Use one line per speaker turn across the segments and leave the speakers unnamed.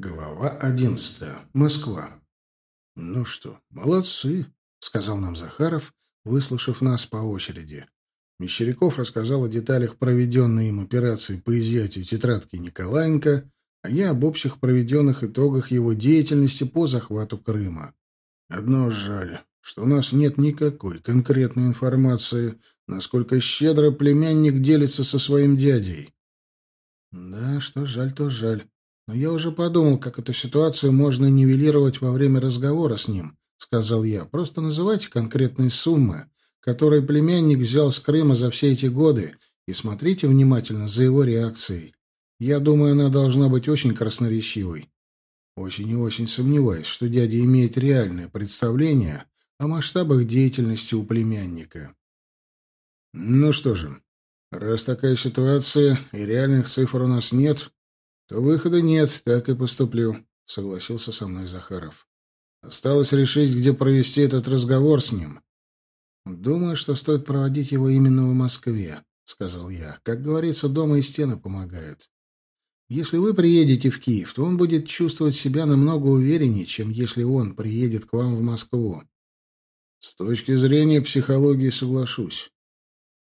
Глава одиннадцатая. Москва. «Ну что, молодцы», — сказал нам Захаров, выслушав нас по очереди. Мещеряков рассказал о деталях проведенной им операции по изъятию тетрадки Николаенко, а я об общих проведенных итогах его деятельности по захвату Крыма. Одно жаль, что у нас нет никакой конкретной информации, насколько щедро племянник делится со своим дядей. Да, что жаль, то жаль. Но я уже подумал, как эту ситуацию можно нивелировать во время разговора с ним, сказал я. Просто называйте конкретные суммы, которые племянник взял с Крыма за все эти годы, и смотрите внимательно за его реакцией. Я думаю, она должна быть очень красноречивой. Очень и очень сомневаюсь, что дядя имеет реальное представление о масштабах деятельности у племянника. Ну что же, раз такая ситуация и реальных цифр у нас нет, то выхода нет, так и поступлю, согласился со мной Захаров. Осталось решить, где провести этот разговор с ним. Думаю, что стоит проводить его именно в Москве, сказал я. Как говорится, дома и стены помогают. Если вы приедете в Киев, то он будет чувствовать себя намного увереннее, чем если он приедет к вам в Москву. С точки зрения психологии соглашусь.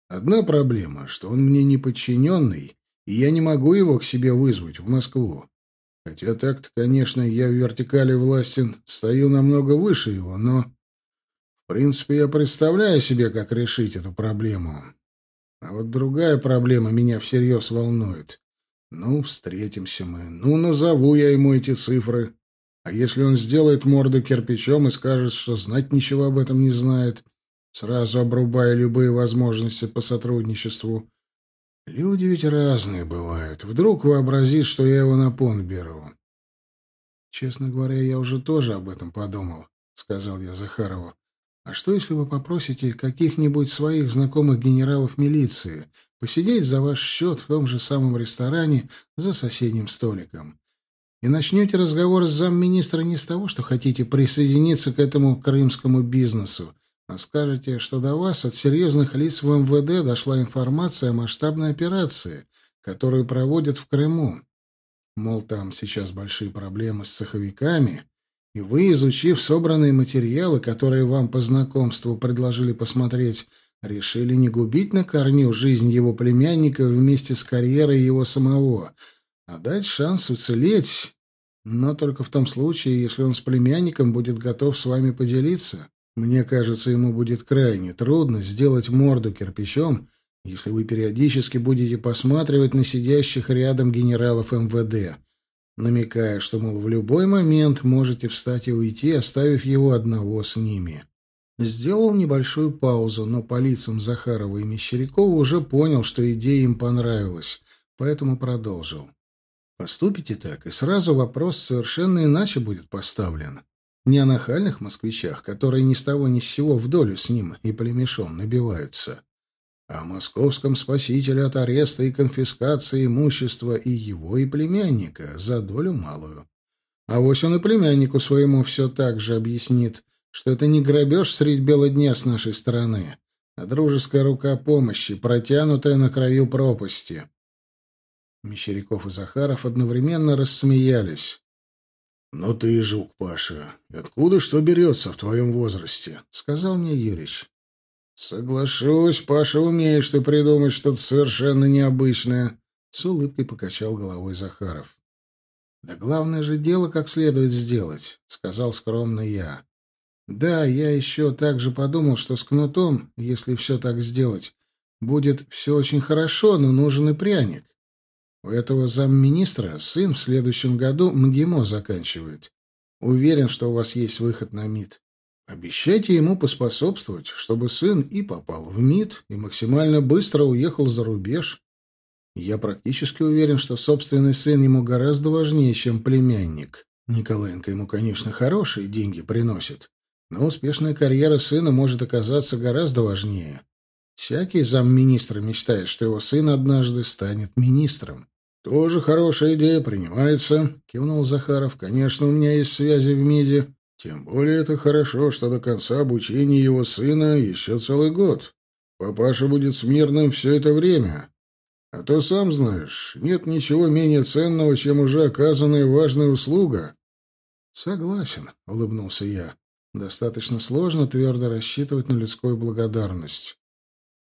Одна проблема, что он мне не подчиненный, и я не могу его к себе вызвать в Москву. Хотя так-то, конечно, я в вертикали власти стою намного выше его, но... В принципе, я представляю себе, как решить эту проблему. А вот другая проблема меня всерьез волнует. Ну, встретимся мы. Ну, назову я ему эти цифры. А если он сделает морду кирпичом и скажет, что знать ничего об этом не знает, сразу обрубая любые возможности по сотрудничеству, Люди ведь разные бывают. Вдруг вообразит, что я его на понт беру. Честно говоря, я уже тоже об этом подумал, сказал я Захарову. А что, если вы попросите каких-нибудь своих знакомых генералов милиции посидеть за ваш счет в том же самом ресторане за соседним столиком? И начнете разговор с замминистра не с того, что хотите присоединиться к этому крымскому бизнесу, а скажете, что до вас от серьезных лиц в МВД дошла информация о масштабной операции, которую проводят в Крыму. Мол, там сейчас большие проблемы с цеховиками, и вы, изучив собранные материалы, которые вам по знакомству предложили посмотреть, решили не губить на корню жизнь его племянника вместе с карьерой его самого, а дать шанс уцелеть, но только в том случае, если он с племянником будет готов с вами поделиться. Мне кажется, ему будет крайне трудно сделать морду кирпичом, если вы периодически будете посматривать на сидящих рядом генералов МВД, намекая, что, мол, в любой момент можете встать и уйти, оставив его одного с ними. Сделал небольшую паузу, но по лицам Захарова и Мещерякова уже понял, что идея им понравилась, поэтому продолжил. Поступите так, и сразу вопрос совершенно иначе будет поставлен. Не о нахальных москвичах, которые ни с того ни с сего в долю с ним и племешом набиваются, а о московском спасителе от ареста и конфискации имущества и его, и племянника за долю малую. А вось он и племяннику своему все так же объяснит, что это не грабеж средь бела дня с нашей стороны, а дружеская рука помощи, протянутая на краю пропасти. Мещеряков и Захаров одновременно рассмеялись. «Но ты жук, Паша. Откуда что берется в твоем возрасте?» — сказал мне Юрич. «Соглашусь, Паша, умеешь ты придумать что-то совершенно необычное», — с улыбкой покачал головой Захаров. «Да главное же дело как следует сделать», — сказал скромно я. «Да, я еще также подумал, что с кнутом, если все так сделать, будет все очень хорошо, но нужен и пряник. У этого замминистра сын в следующем году МГИМО заканчивает. Уверен, что у вас есть выход на МИД. Обещайте ему поспособствовать, чтобы сын и попал в МИД, и максимально быстро уехал за рубеж. Я практически уверен, что собственный сын ему гораздо важнее, чем племянник. Николаенко ему, конечно, хорошие деньги приносит, но успешная карьера сына может оказаться гораздо важнее. Всякий замминистра мечтает, что его сын однажды станет министром. «Тоже хорошая идея, принимается», — кивнул Захаров. «Конечно, у меня есть связи в МИДе. Тем более это хорошо, что до конца обучения его сына еще целый год. Папаша будет смирным все это время. А то, сам знаешь, нет ничего менее ценного, чем уже оказанная важная услуга. Согласен, улыбнулся я. Достаточно сложно твердо рассчитывать на людскую благодарность.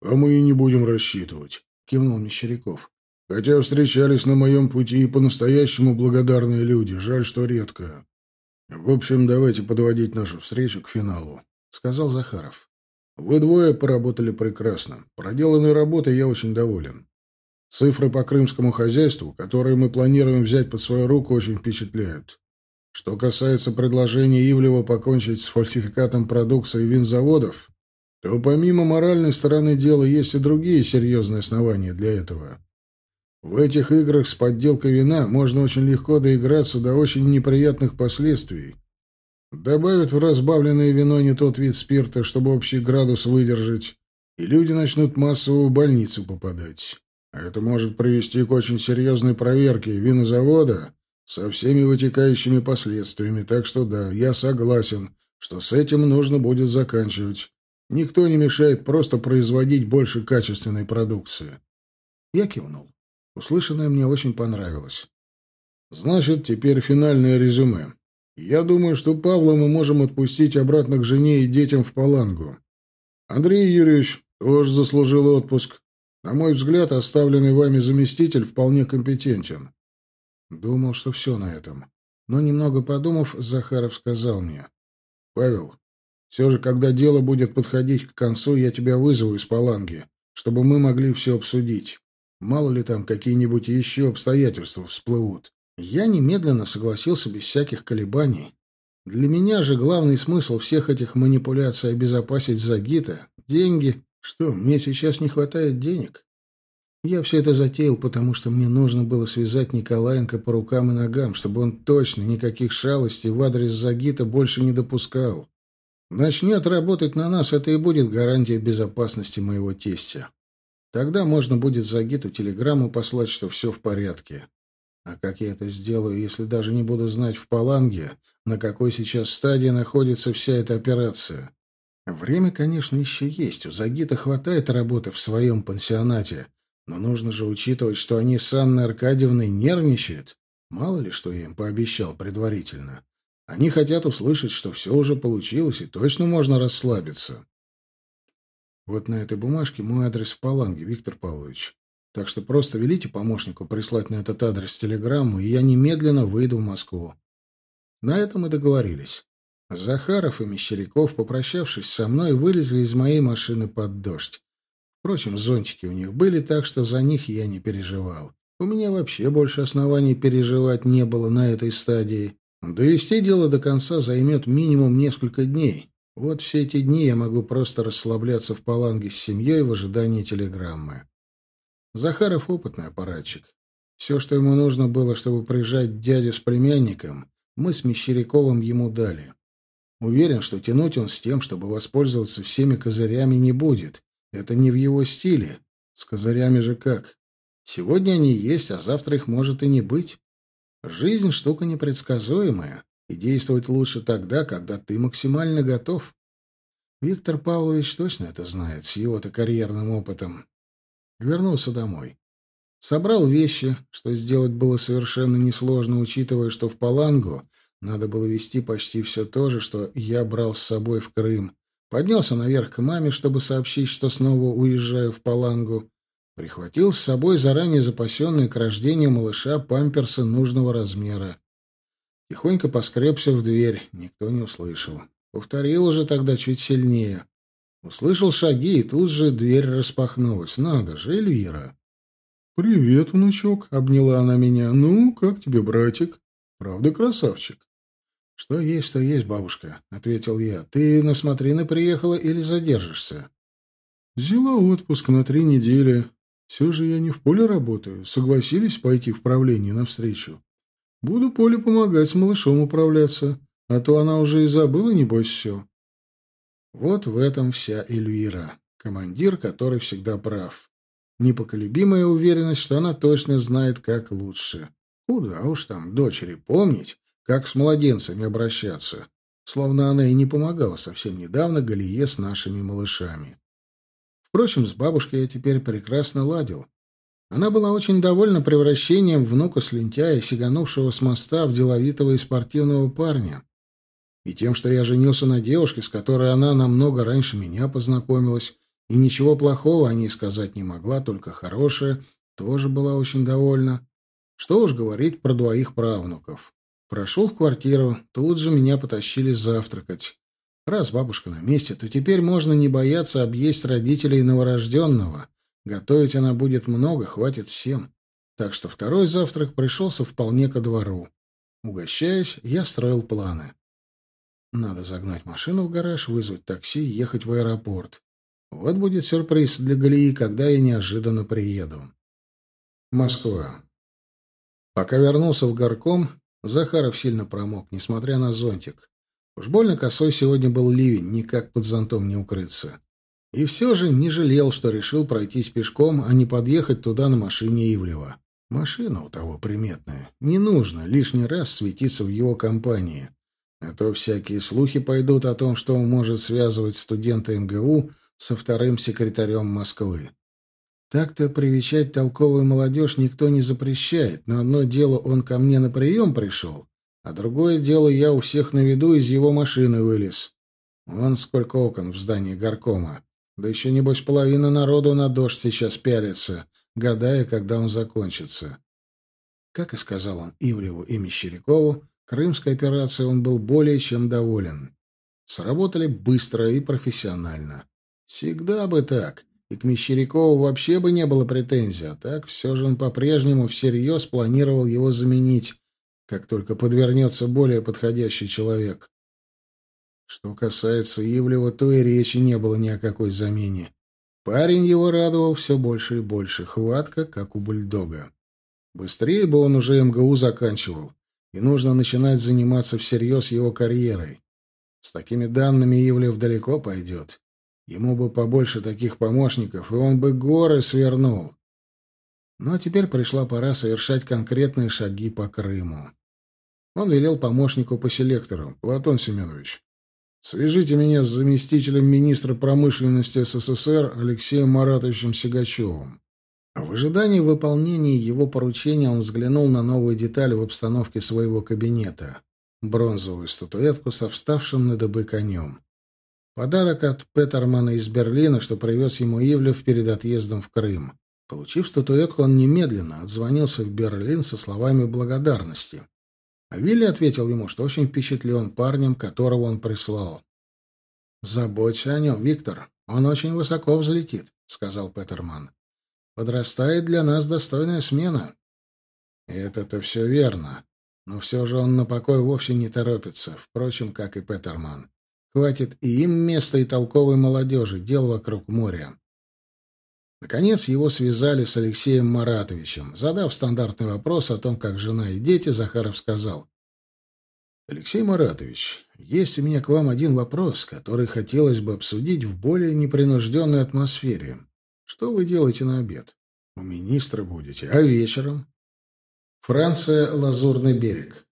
А мы и не будем рассчитывать, кивнул Мещеряков. Хотя встречались на моем пути и по-настоящему благодарные люди, жаль, что редко. В общем, давайте подводить нашу встречу к финалу, сказал Захаров. Вы двое поработали прекрасно. Проделанной работой я очень доволен. Цифры по крымскому хозяйству, которые мы планируем взять под свою руку, очень впечатляют. Что касается предложения Ивлева покончить с фальсификатом продукции винзаводов, то помимо моральной стороны дела есть и другие серьезные основания для этого. В этих играх с подделкой вина можно очень легко доиграться до очень неприятных последствий. Добавят в разбавленное вино не тот вид спирта, чтобы общий градус выдержать, и люди начнут массово в больницу попадать. Это может привести к очень серьезной проверке винозавода со всеми вытекающими последствиями. Так что да, я согласен, что с этим нужно будет заканчивать. Никто не мешает просто производить больше качественной продукции. Я кивнул. Услышанное мне очень понравилось. Значит, теперь финальное резюме. Я думаю, что Павла мы можем отпустить обратно к жене и детям в Палангу. Андрей Юрьевич тоже заслужил отпуск. На мой взгляд, оставленный вами заместитель вполне компетентен. Думал, что все на этом. Но немного подумав, Захаров сказал мне. «Павел, все же, когда дело будет подходить к концу, я тебя вызову из Паланги, чтобы мы могли все обсудить. Мало ли там какие-нибудь еще обстоятельства всплывут». Я немедленно согласился без всяких колебаний. Для меня же главный смысл всех этих манипуляций обезопасить Загита — деньги, что, мне сейчас не хватает денег? Я все это затеял, потому что мне нужно было связать Николаенко по рукам и ногам, чтобы он точно никаких шалостей в адрес Загита больше не допускал. Начнет работать на нас, это и будет гарантия безопасности моего тестя. Тогда можно будет Загиту телеграмму послать, что все в порядке. А как я это сделаю, если даже не буду знать в Паланге, на какой сейчас стадии находится вся эта операция? Время, конечно, еще есть. У Загита хватает работы в своем пансионате. Но нужно же учитывать, что они с Анной Аркадьевной нервничают. Мало ли, что я им пообещал предварительно. Они хотят услышать, что все уже получилось, и точно можно расслабиться. Вот на этой бумажке мой адрес в Паланге, Виктор Павлович. Так что просто велите помощнику прислать на этот адрес телеграмму, и я немедленно выйду в Москву. На этом мы договорились. Захаров и Мещеряков, попрощавшись со мной, вылезли из моей машины под дождь. Впрочем, зонтики у них были, так что за них я не переживал. У меня вообще больше оснований переживать не было на этой стадии. Довести дело до конца займет минимум несколько дней. Вот все эти дни я могу просто расслабляться в паланге с семьей в ожидании телеграммы. Захаров опытный аппаратчик. Все, что ему нужно было, чтобы приезжать дядю с племянником, мы с Мещеряковым ему дали. Уверен, что тянуть он с тем, чтобы воспользоваться всеми козырями, не будет. Это не в его стиле. С козырями же как? Сегодня они есть, а завтра их может и не быть. Жизнь — штука непредсказуемая, и действовать лучше тогда, когда ты максимально готов. Виктор Павлович точно это знает, с его-то карьерным опытом. Вернулся домой. Собрал вещи, что сделать было совершенно несложно, учитывая, что в Палангу надо было вести почти все то же, что я брал с собой в Крым. Поднялся наверх к маме, чтобы сообщить, что снова уезжаю в Палангу. Прихватил с собой заранее запасенные к рождению малыша памперсы нужного размера. Тихонько поскребся в дверь, никто не услышал. Повторил уже тогда чуть сильнее. Услышал шаги, и тут же дверь распахнулась. Надо же, Эльвира. «Привет, внучок», — обняла она меня. «Ну, как тебе, братик? Правда, красавчик?» «Что есть, то есть, бабушка», — ответил я. «Ты на смотрины приехала или задержишься?» «Взяла отпуск на три недели. Все же я не в поле работаю. Согласились пойти в правление навстречу. Буду Поле помогать с малышом управляться, а то она уже и забыла, небось, все». Вот в этом вся Эльвира, командир, который всегда прав. Непоколебимая уверенность, что она точно знает, как лучше. Куда уж там дочери помнить, как с младенцами обращаться? Словно она и не помогала совсем недавно Галие с нашими малышами. Впрочем, с бабушкой я теперь прекрасно ладил. Она была очень довольна превращением внука с лентяя, сиганувшего с моста, в деловитого и спортивного парня. И тем, что я женился на девушке, с которой она намного раньше меня познакомилась, и ничего плохого о ней сказать не могла, только хорошее, тоже была очень довольна. Что уж говорить про двоих правнуков. Прошел в квартиру, тут же меня потащили завтракать. Раз бабушка на месте, то теперь можно не бояться объесть родителей новорожденного. Готовить она будет много, хватит всем. Так что второй завтрак пришелся вполне ко двору. Угощаясь, я строил планы. Надо загнать машину в гараж, вызвать такси и ехать в аэропорт. Вот будет сюрприз для Галии, когда я неожиданно приеду. Москва. Пока вернулся в горком, Захаров сильно промок, несмотря на зонтик. Уж больно косой сегодня был ливень, никак под зонтом не укрыться. И все же не жалел, что решил пройтись пешком, а не подъехать туда на машине Ивлева. Машина у того приметная. Не нужно лишний раз светиться в его компании. А то всякие слухи пойдут о том, что он может связывать студента МГУ со вторым секретарем Москвы. Так-то привечать толковую молодежь никто не запрещает, но одно дело он ко мне на прием пришел, а другое дело я у всех на виду из его машины вылез. Вон сколько окон в здании горкома. Да еще, небось, половина народу на дождь сейчас пялится, гадая, когда он закончится. Как и сказал он Ивлеву и Мещерякову, крымской операцией он был более чем доволен. Сработали быстро и профессионально. Всегда бы так. И к Мещерякову вообще бы не было претензий, а так все же он по-прежнему всерьез планировал его заменить, как только подвернется более подходящий человек. Что касается Ивлева, то и речи не было ни о какой замене. Парень его радовал все больше и больше, хватка, как у бульдога. Быстрее бы он уже МГУ заканчивал, и нужно начинать заниматься всерьез его карьерой. С такими данными Ивлев далеко пойдет. Ему бы побольше таких помощников, и он бы горы свернул. Но теперь пришла пора совершать конкретные шаги по Крыму. Он велел помощнику по селектору. «Платон Семенович, свяжите меня с заместителем министра промышленности СССР Алексеем Маратовичем Сигачевым». В ожидании выполнения его поручения он взглянул на новую деталь в обстановке своего кабинета — бронзовую статуэтку со вставшим на дыбы конем. Подарок от Петермана из Берлина, что привез ему Ивлев перед отъездом в Крым. Получив статуэтку, он немедленно отзвонился в Берлин со словами благодарности. А Вилли ответил ему, что очень впечатлен парнем, которого он прислал. «Заботься о нем, Виктор. Он очень высоко взлетит», — сказал Петерман. «Подрастает для нас достойная смена». «Это-то все верно. Но все же он на покой вовсе не торопится, впрочем, как и Петерман. Хватит и им места, и толковой молодежи, дел вокруг моря. Наконец его связали с Алексеем Маратовичем. Задав стандартный вопрос о том, как жена и дети, Захаров сказал. «Алексей Маратович, есть у меня к вам один вопрос, который хотелось бы обсудить в более непринужденной атмосфере. Что вы делаете на обед? У министра будете, а вечером?» Франция, Лазурный берег.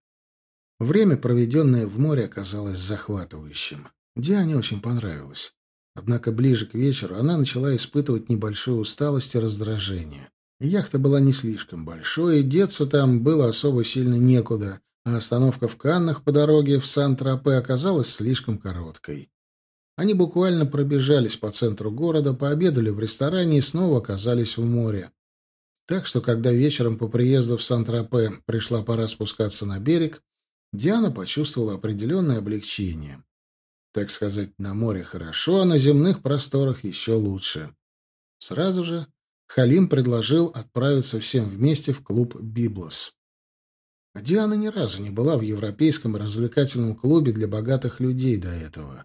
Время, проведенное в море, оказалось захватывающим. Диане очень понравилось. Однако ближе к вечеру она начала испытывать небольшую усталость и раздражение. Яхта была не слишком большой, и деться там было особо сильно некуда, а остановка в Каннах по дороге в Сан-Тропе оказалась слишком короткой. Они буквально пробежались по центру города, пообедали в ресторане и снова оказались в море. Так что, когда вечером по приезду в Сан-Тропе пришла пора спускаться на берег, Диана почувствовала определенное облегчение. Так сказать, на море хорошо, а на земных просторах еще лучше. Сразу же Халим предложил отправиться всем вместе в клуб «Библос». Диана ни разу не была в европейском развлекательном клубе для богатых людей до этого.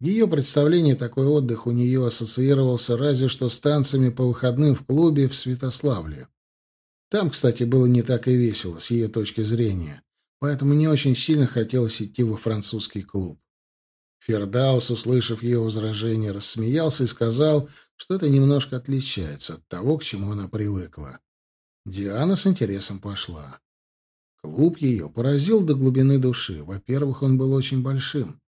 В ее представлении такой отдых у нее ассоциировался разве что с танцами по выходным в клубе в Святославле. Там, кстати, было не так и весело, с ее точки зрения поэтому не очень сильно хотелось идти во французский клуб. Фердаус, услышав ее возражение, рассмеялся и сказал, что это немножко отличается от того, к чему она привыкла. Диана с интересом пошла. Клуб ее поразил до глубины души. Во-первых, он был очень большим.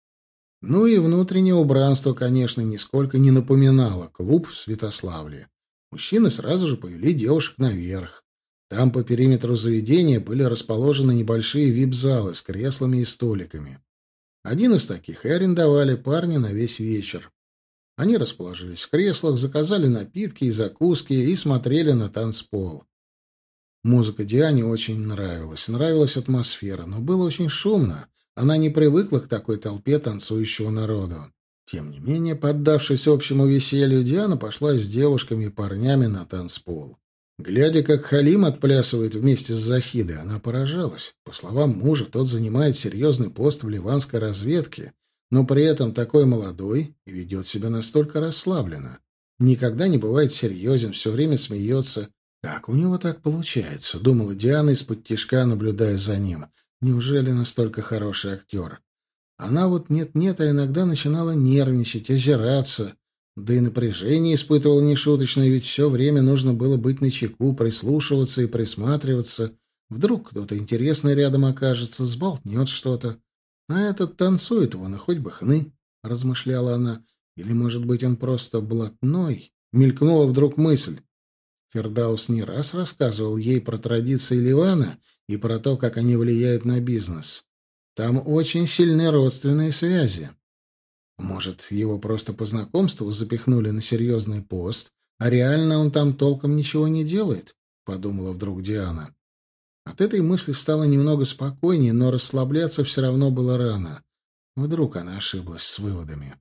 Ну и внутреннее убранство, конечно, нисколько не напоминало клуб в Святославле. Мужчины сразу же повели девушек наверх. Там по периметру заведения были расположены небольшие вип-залы с креслами и столиками. Один из таких и арендовали парни на весь вечер. Они расположились в креслах, заказали напитки и закуски и смотрели на танцпол. Музыка Диане очень нравилась, нравилась атмосфера, но было очень шумно. Она не привыкла к такой толпе танцующего народу. Тем не менее, поддавшись общему веселью, Диана пошла с девушками и парнями на танцпол. Глядя, как Халим отплясывает вместе с Захидой, она поражалась. По словам мужа, тот занимает серьезный пост в ливанской разведке, но при этом такой молодой и ведет себя настолько расслабленно. Никогда не бывает серьезен, все время смеется, «Как у него так получается?» — думала Диана из-под тишка, наблюдая за ним. «Неужели настолько хороший актер?» Она вот нет-нет, а иногда начинала нервничать, озираться, да и напряжение испытывала нешуточное, ведь все время нужно было быть начеку, прислушиваться и присматриваться. Вдруг кто-то интересный рядом окажется, сболтнет что-то. А этот танцует вон, и хоть бы хны, — размышляла она. Или, может быть, он просто блатной? Мелькнула вдруг мысль. Фердаус не раз рассказывал ей про традиции Ливана и про то, как они влияют на бизнес. Там очень сильны родственные связи. Может, его просто по знакомству запихнули на серьезный пост, а реально он там толком ничего не делает, — подумала вдруг Диана. От этой мысли стало немного спокойнее, но расслабляться все равно было рано. Вдруг она ошиблась с выводами.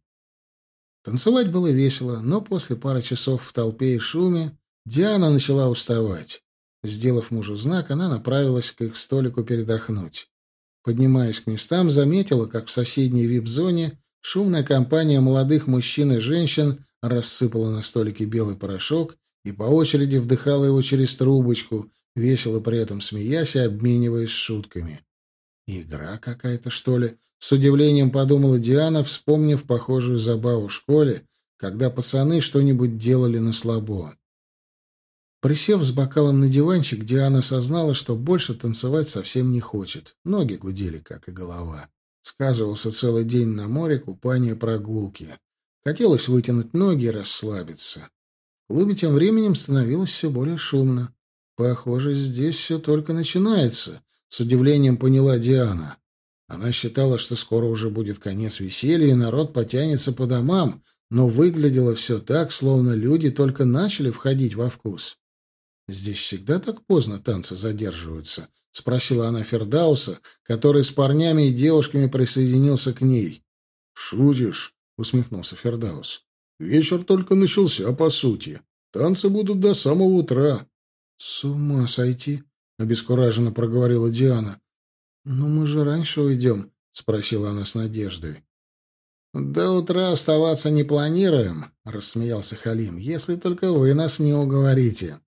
Танцевать было весело, но после пары часов в толпе и шуме Диана начала уставать. Сделав мужу знак, она направилась к их столику передохнуть. Поднимаясь к местам, заметила, как в соседней вип-зоне шумная компания молодых мужчин и женщин рассыпала на столике белый порошок и по очереди вдыхала его через трубочку, весело при этом смеясь и обмениваясь шутками. «Игра какая-то, что ли?» — с удивлением подумала Диана, вспомнив похожую забаву в школе, когда пацаны что-нибудь делали на слабо. Присев с бокалом на диванчик, Диана осознала, что больше танцевать совсем не хочет. Ноги гудели, как и голова. Сказывался целый день на море, купание, прогулки. Хотелось вытянуть ноги и расслабиться. В клубе тем временем становилось все более шумно. Похоже, здесь все только начинается, с удивлением поняла Диана. Она считала, что скоро уже будет конец веселья, и народ потянется по домам, но выглядело все так, словно люди только начали входить во вкус. «Здесь всегда так поздно танцы задерживаются?» — спросила она Фердауса, который с парнями и девушками присоединился к ней. «Шутишь?» — усмехнулся Фердаус. «Вечер только начался, по сути. Танцы будут до самого утра». «С ума сойти!» — обескураженно проговорила Диана. «Но мы же раньше уйдем», — спросила она с надеждой. «До утра оставаться не планируем», — рассмеялся Халим, — «если только вы нас не уговорите».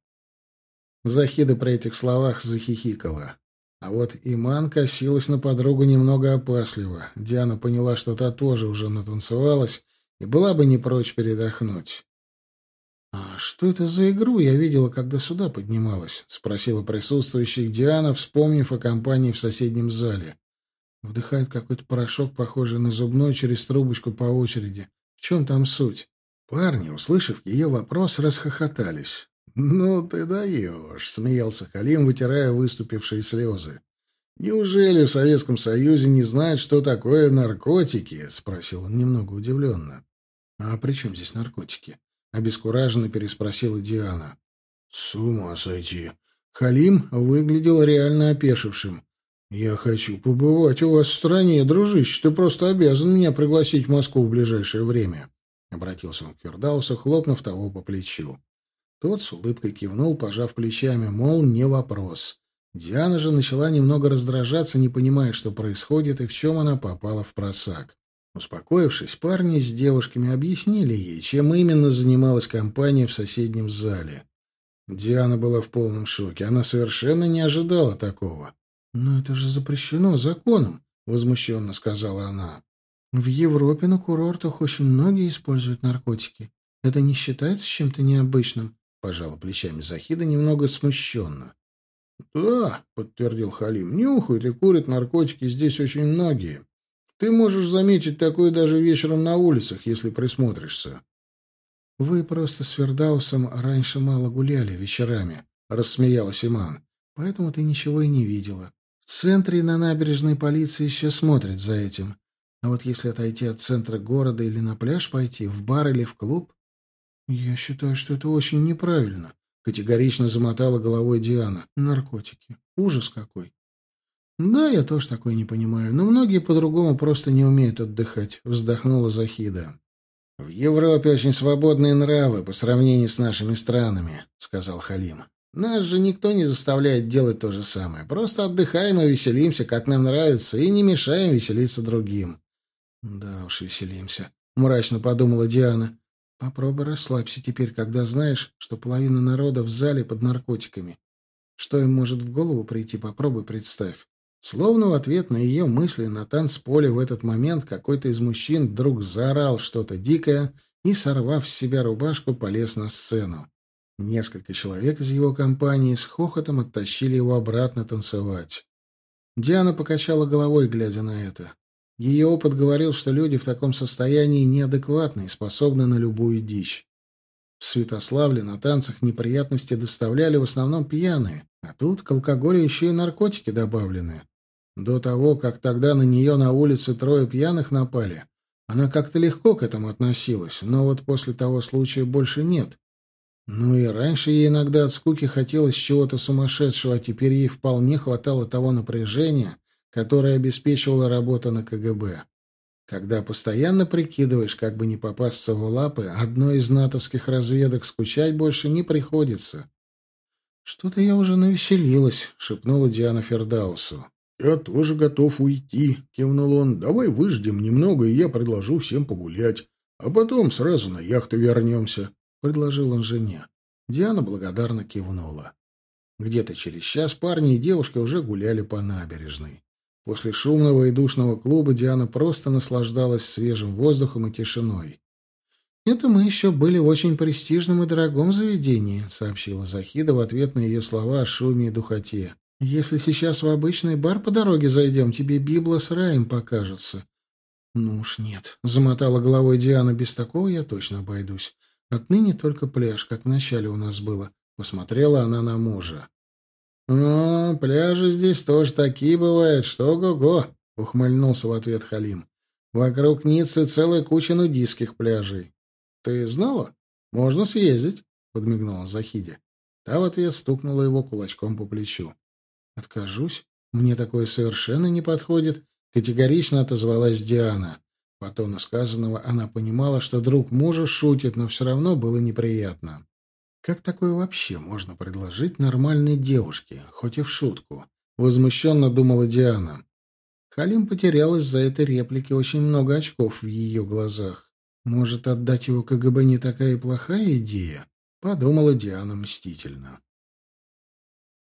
Захида при этих словах захихикала. А вот Иман косилась на подругу немного опасливо. Диана поняла, что та тоже уже натанцевалась и была бы не прочь передохнуть. «А что это за игру я видела, когда сюда поднималась?» — спросила присутствующих Диана, вспомнив о компании в соседнем зале. Вдыхает какой-то порошок, похожий на зубной, через трубочку по очереди. В чем там суть? Парни, услышав ее вопрос, расхохотались. «Ну ты даешь», — смеялся Халим, вытирая выступившие слезы. «Неужели в Советском Союзе не знают, что такое наркотики?» — спросил он немного удивленно. «А при чем здесь наркотики?» — обескураженно переспросила Диана. «С ума сойти!» Халим выглядел реально опешившим. «Я хочу побывать у вас в стране, дружище. Ты просто обязан меня пригласить в Москву в ближайшее время», — обратился он к Фердаусу, хлопнув того по плечу. Тот с улыбкой кивнул, пожав плечами, мол, не вопрос. Диана же начала немного раздражаться, не понимая, что происходит и в чем она попала в просак. Успокоившись, парни с девушками объяснили ей, чем именно занималась компания в соседнем зале. Диана была в полном шоке. Она совершенно не ожидала такого. «Но это же запрещено законом», — возмущенно сказала она. «В Европе на курортах очень многие используют наркотики. Это не считается чем-то необычным. — пожала плечами Захида немного смущенно. «Да», — подтвердил Халим, — «нюхают и курят наркотики здесь очень многие. Ты можешь заметить такое даже вечером на улицах, если присмотришься». «Вы просто с Фердаусом раньше мало гуляли вечерами», — рассмеялась Иман. «Поэтому ты ничего и не видела. В центре на набережной полиции еще смотрят за этим. А вот если отойти от центра города или на пляж пойти, в бар или в клуб...» «Я считаю, что это очень неправильно», — категорично замотала головой Диана. «Наркотики. Ужас какой». «Да, я тоже такое не понимаю, но многие по-другому просто не умеют отдыхать», — вздохнула Захида. «В Европе очень свободные нравы по сравнению с нашими странами», — сказал Халим. «Нас же никто не заставляет делать то же самое. Просто отдыхаем и веселимся, как нам нравится, и не мешаем веселиться другим». «Да уж, веселимся», — мрачно подумала Диана. «Попробуй расслабься теперь, когда знаешь, что половина народа в зале под наркотиками. Что им может в голову прийти, попробуй представь». Словно в ответ на ее мысли на танцполе в этот момент какой-то из мужчин вдруг заорал что-то дикое и, сорвав с себя рубашку, полез на сцену. Несколько человек из его компании с хохотом оттащили его обратно танцевать. Диана покачала головой, глядя на это. Ее опыт говорил, что люди в таком состоянии неадекватны и способны на любую дичь. В Святославле на танцах неприятности доставляли в основном пьяные, а тут к алкоголю еще и наркотики добавлены. До того, как тогда на нее на улице трое пьяных напали, она как-то легко к этому относилась, но вот после того случая больше нет. Ну и раньше ей иногда от скуки хотелось чего-то сумасшедшего, а теперь ей вполне хватало того напряжения, которое обеспечивала работа на КГБ. Когда постоянно прикидываешь, как бы не попасться в лапы, одной из натовских разведок скучать больше не приходится. «Что-то я уже навеселилась», — шепнула Диана Фердаусу.
«Я тоже готов уйти», — кивнул он. «Давай выждем немного, и я предложу всем погулять. А потом сразу на яхту вернемся», — предложил он жене.
Диана благодарно кивнула. Где-то через час парни и девушка уже гуляли по набережной. После шумного и душного клуба Диана просто наслаждалась свежим воздухом и тишиной. «Это мы еще были в очень престижном и дорогом заведении», — сообщила Захида в ответ на ее слова о шуме и духоте. Если сейчас в обычный бар по дороге зайдем, тебе Библа с раем покажется. Ну уж нет, замотала головой Диана, без такого я точно обойдусь. Отныне только пляж, как вначале у нас было. Посмотрела она на мужа. «О, пляжи здесь тоже такие бывают, что го-го!» — ухмыльнулся в ответ Халим. «Вокруг Ниццы целая куча нудистских пляжей. Ты знала? Можно съездить», — подмигнула Захиде. Та в ответ стукнула его кулачком по плечу. «Откажусь? Мне такое совершенно не подходит», — категорично отозвалась Диана. По тону сказанного она понимала, что друг мужа шутит, но все равно было неприятно. «Как такое вообще можно предложить нормальной девушке, хоть и в шутку?» — возмущенно думала Диана. Халим потерял из-за этой реплики очень много очков в ее глазах. «Может, отдать его КГБ не такая и плохая идея?» — подумала Диана мстительно.